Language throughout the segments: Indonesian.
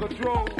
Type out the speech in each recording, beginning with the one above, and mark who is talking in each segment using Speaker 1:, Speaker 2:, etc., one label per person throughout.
Speaker 1: Control.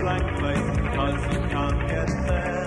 Speaker 2: Blank face because you can't get there.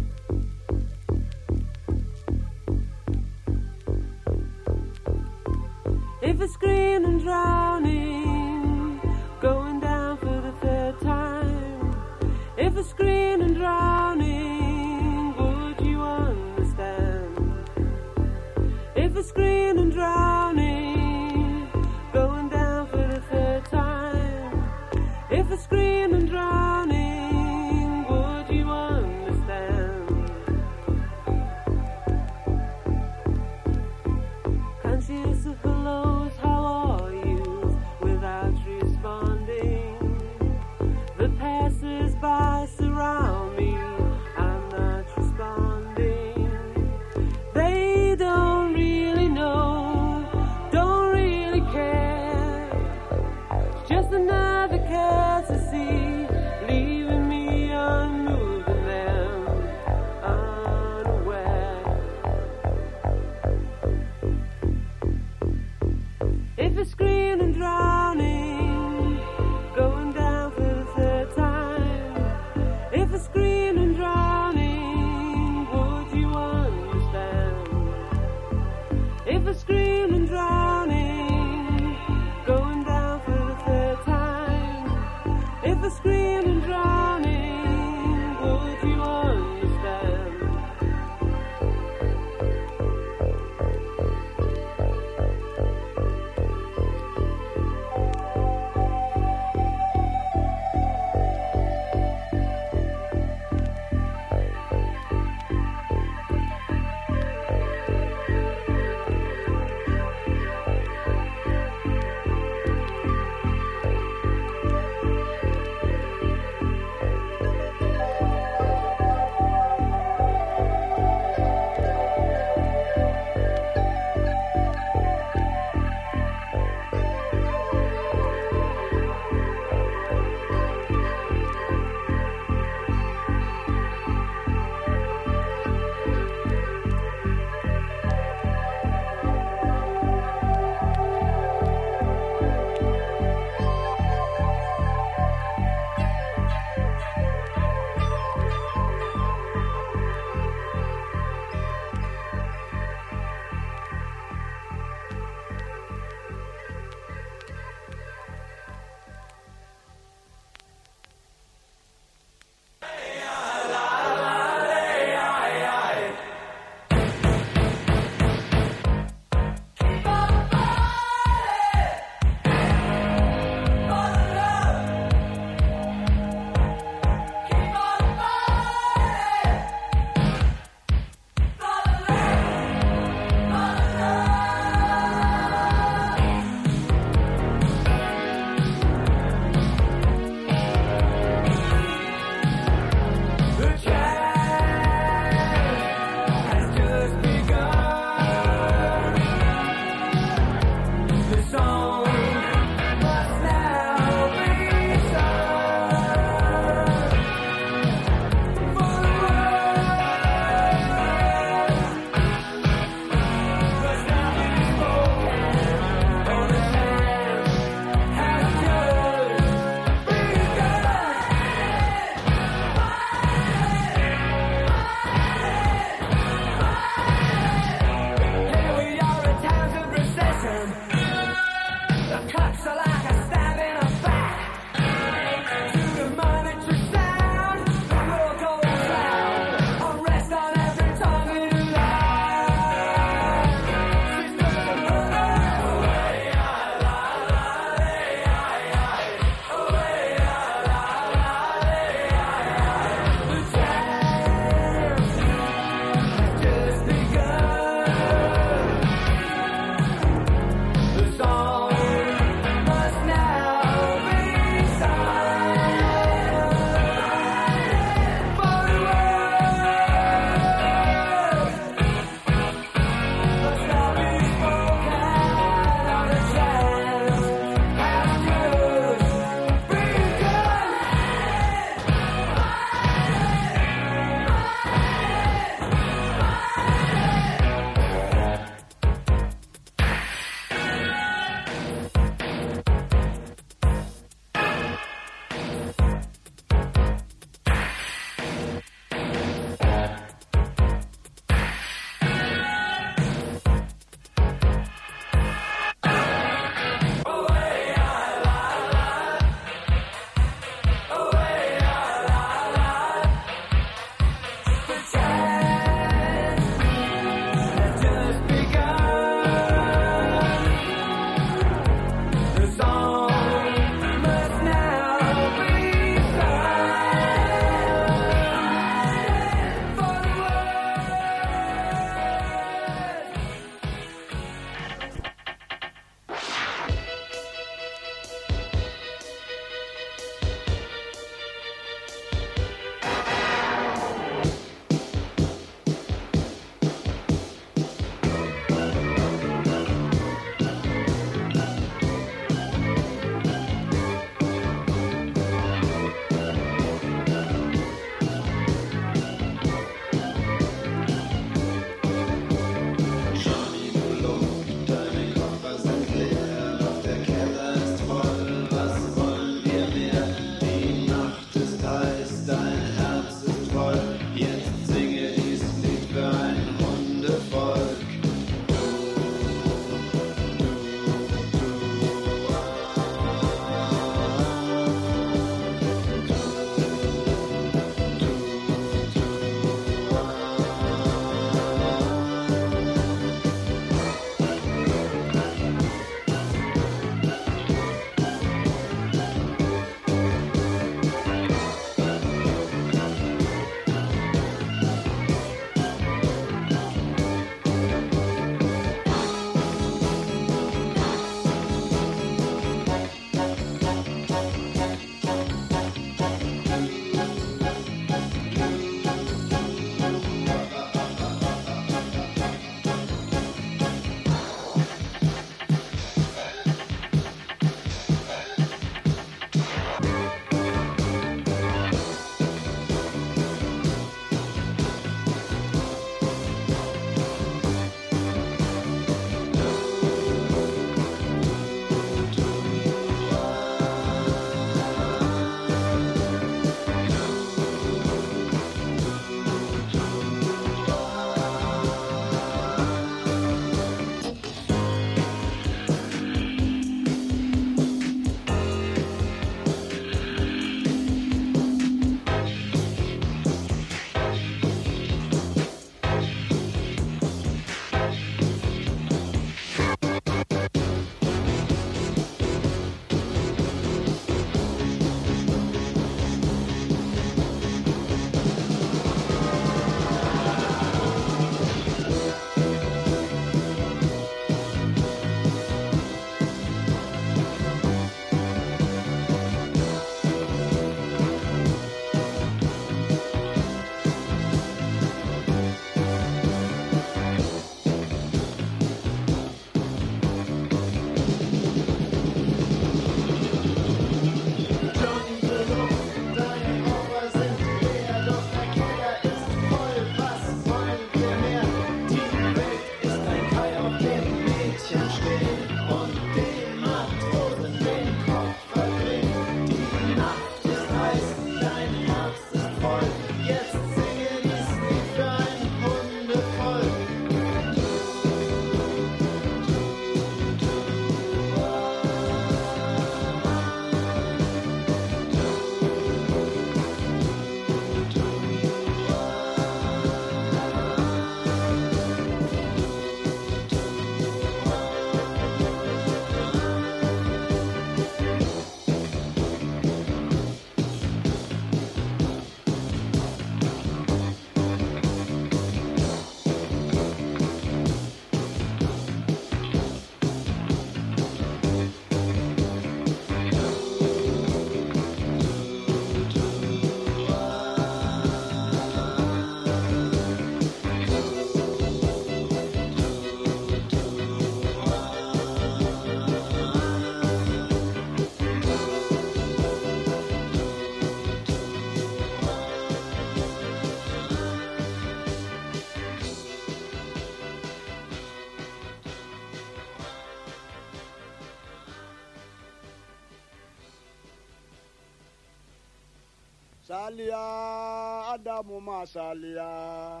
Speaker 3: Salia Adamu masalia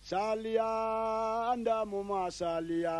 Speaker 3: Salia. Andamu masalia